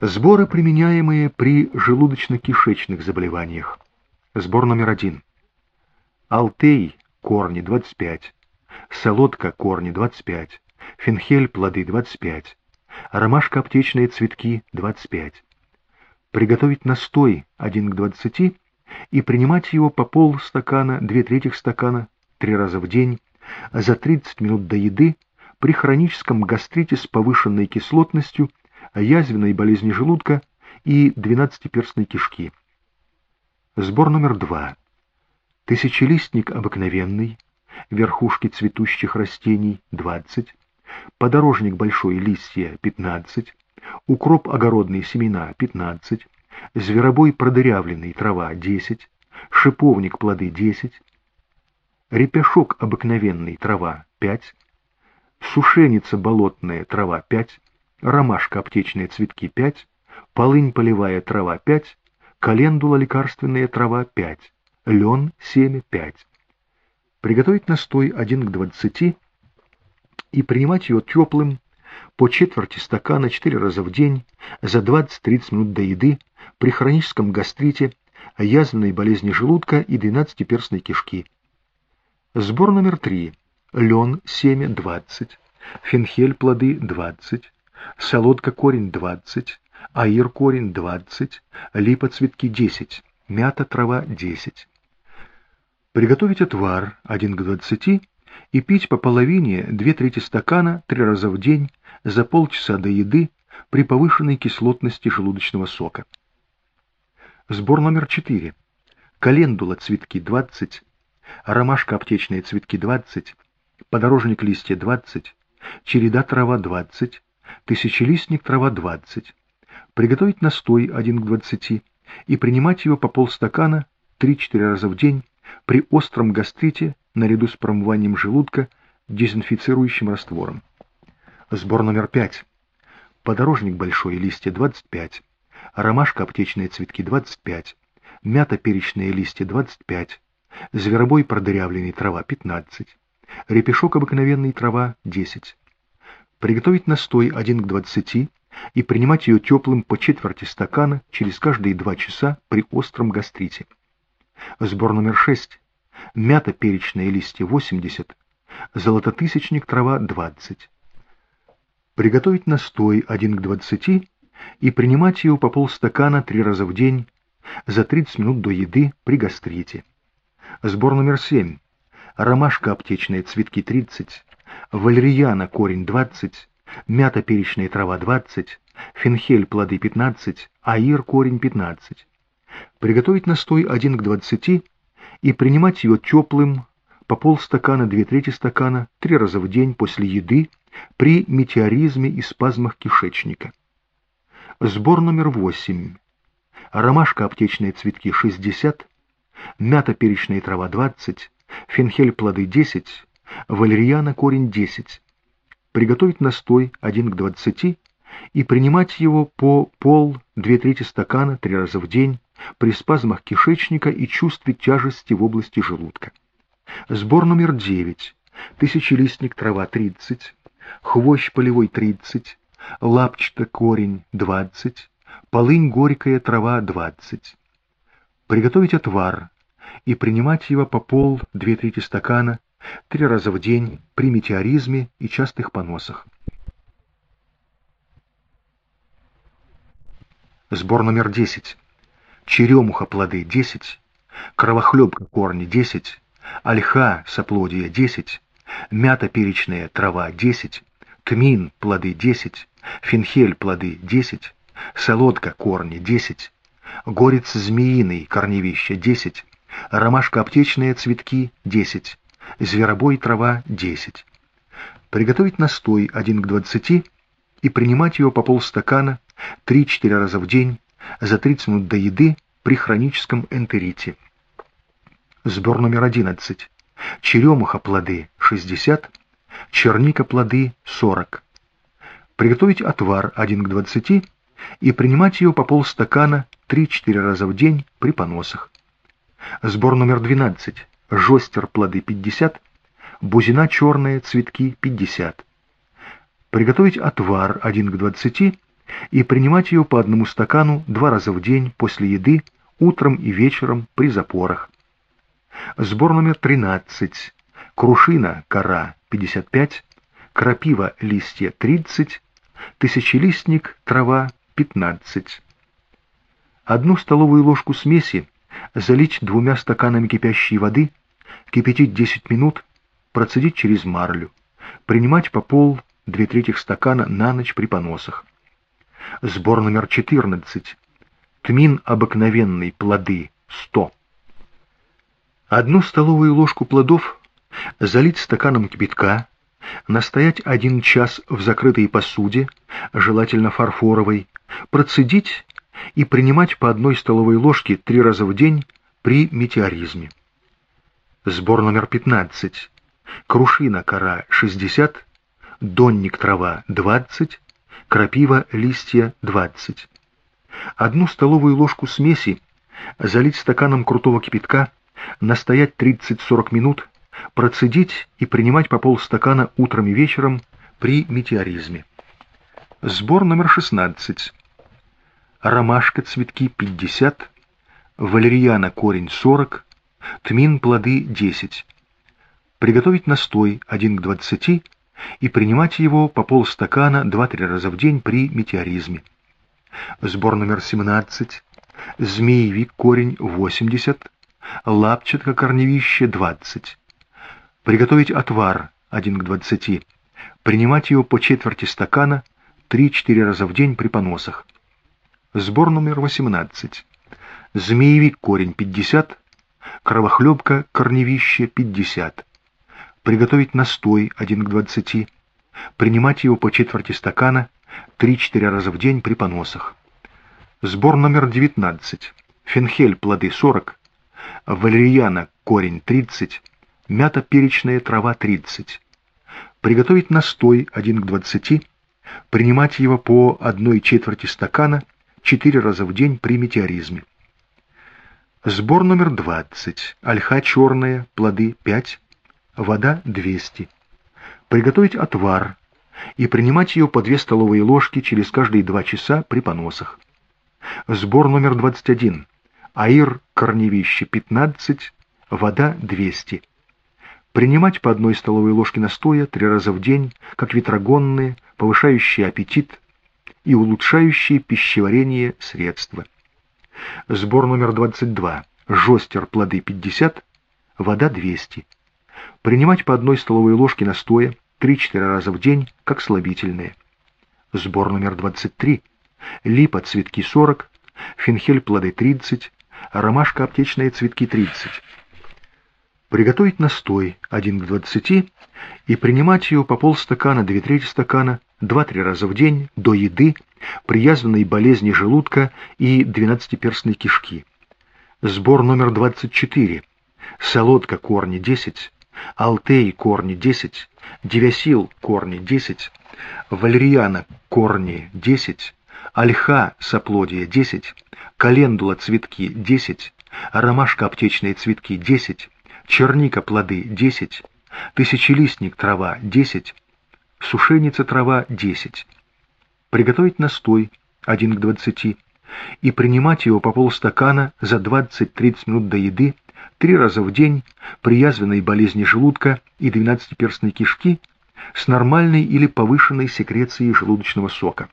Сборы, применяемые при желудочно-кишечных заболеваниях. Сбор номер один. Алтей, корни 25. Солодка, корни 25. Фенхель, плоды 25. Ромашка, аптечные цветки 25. Приготовить настой 1 к 20 и принимать его по полстакана, две трети стакана, три раза в день, за 30 минут до еды при хроническом гастрите с повышенной кислотностью язвенной болезни желудка и двенадцатиперстной кишки. Сбор номер два. Тысячелистник обыкновенный, верхушки цветущих растений 20, подорожник большой листья 15, укроп огородный семена 15, зверобой продырявленный трава 10, шиповник плоды 10, репешок обыкновенный трава 5, сушеница болотная трава 5, ромашка аптечные цветки 5, полынь полевая трава 5, календула лекарственная трава 5, лен семя 5. Приготовить настой 1 к 20 и принимать ее теплым по четверти стакана 4 раза в день за 20-30 минут до еды при хроническом гастрите, язвенной болезни желудка и 12-перстной кишки. Сбор номер 3. Лен, семя 20, фенхель плоды 20, солодка корень 20, аир корень 20, липа цветки 10, мята трава 10. Приготовить отвар 1 к 20 и пить по половине 2 трети стакана 3 раза в день за полчаса до еды при повышенной кислотности желудочного сока. Сбор номер 4. Календула цветки 20, ромашка аптечные цветки 20, подорожник листья 20, череда трава 20, тысячелистник трава 20, приготовить настой 1 к 20 и принимать его по полстакана 3-4 раза в день при остром гастрите наряду с промыванием желудка дезинфицирующим раствором. Сбор номер 5. Подорожник большой, листья 25, ромашка аптечные цветки 25, мята перечные листья 25, зверобой продырявленный трава 15, репешок обыкновенный трава 10, Приготовить настой 1 к 20 и принимать ее теплым по четверти стакана через каждые 2 часа при остром гастрите. Сбор номер 6. Мята перечные листья 80, золототысячник трава 20. Приготовить настой 1 к 20 и принимать ее по полстакана 3 раза в день за 30 минут до еды при гастрите. Сбор номер 7. Ромашка аптечная, цветки 30, валерьяна корень 20, мята перечная трава 20, фенхель плоды 15, аир корень 15. Приготовить настой 1 к 20 и принимать ее теплым по полстакана, две трети стакана, три раза в день после еды при метеоризме и спазмах кишечника. Сбор номер 8. Ромашка аптечные цветки 60, мята перечная трава 20, фенхель плоды 10, валерьяна корень 10, приготовить настой 1 к 20 и принимать его по пол-две трети стакана три раза в день при спазмах кишечника и чувстве тяжести в области желудка. Сбор номер 9. Тысячелистник трава 30, хвощ полевой 30, лапчата корень 20, полынь горькая трава 20. Приготовить отвар и принимать его по пол-две трети стакана три раза в день при метеоризме и частых поносах. Сбор номер 10. Черемуха плоды 10, кровохлебка корни 10, ольха соплодия 10, мята перечная трава 10, тмин плоды 10, фенхель плоды 10, солодка корни 10, горец змеиный корневища 10, ромашка аптечная цветки 10, зверобой трава 10. Приготовить настой 1 к 20 и принимать его по полстакана 3-4 раза в день за 30 минут до еды при хроническом энтерите. Сбор номер 11. Черемуха плоды 60, черника плоды 40. Приготовить отвар 1 к 20 и принимать ее по полстакана 3-4 раза в день при поносах. Сбор номер 12 жостер плоды 50, бузина черная, цветки 50. Приготовить отвар 1 к 20 и принимать ее по одному стакану два раза в день после еды, утром и вечером при запорах. Сбор номер 13. Крушина, кора 55, крапива, листья 30, тысячелистник, трава 15. Одну столовую ложку смеси залить двумя стаканами кипящей воды, кипятить 10 минут, процедить через марлю, принимать по пол две трети стакана на ночь при поносах. Сбор номер 14. Тмин обыкновенный, плоды, 100. Одну столовую ложку плодов залить стаканом кипятка, настоять один час в закрытой посуде, желательно фарфоровой, процедить и принимать по одной столовой ложке три раза в день при метеоризме. Сбор номер 15. Крушина кора 60, донник трава 20, крапива листья 20. Одну столовую ложку смеси залить стаканом крутого кипятка, настоять 30-40 минут, процедить и принимать по полстакана утром и вечером при метеоризме. Сбор номер 16. Ромашка цветки 50, валерьяна корень 40, тмин плоды 10. Приготовить настой 1 к 20 и принимать его по полстакана 2-3 раза в день при метеоризме. Сбор номер 17. Змеевик корень 80, лапчатка корневище 20. Приготовить отвар 1 к 20. Принимать его по четверти стакана 3-4 раза в день при поносах. Сбор номер 18. Змеевик корень 50, кровохлебка корневище 50. Приготовить настой 1 к 20. Принимать его по четверти стакана 3-4 раза в день при поносах. Сбор номер 19. Фенхель плоды 40, валерьяна корень 30, мята перечная трава 30. Приготовить настой 1 к 20. Принимать его по одной четверти стакана четыре раза в день при метеоризме. Сбор номер 20. Ольха черная, плоды 5, вода 200. Приготовить отвар и принимать ее по 2 столовые ложки через каждые 2 часа при поносах. Сбор номер 21. Аир корневище 15, вода 200. Принимать по одной столовой ложке настоя три раза в день, как ветрогонные, повышающие аппетит и улучшающие пищеварение средства. Сбор номер 22. Жостер плоды 50, вода 200. Принимать по одной столовой ложке настоя 3-4 раза в день, как слабительные. Сбор номер 23. Липа цветки 40, фенхель плоды 30, ромашка аптечные цветки 30. Приготовить настой 1 к 20 и принимать ее по полстакана, 2 трети стакана, 2-3 раза в день до еды при язвенной болезни желудка и двенадцатиперстной кишки. Сбор номер 24. Солодка корни 10, алтей корни 10, девясил корни 10, валерьяна корни 10, ольха соплодия 10, календула цветки 10, ромашка аптечные цветки 10, черника плоды 10, тысячелистник трава 10, сушеница трава 10. Приготовить настой 1 к 20 и принимать его по полстакана за 20-30 минут до еды три раза в день при язвенной болезни желудка и двенадцатиперстной кишки с нормальной или повышенной секрецией желудочного сока.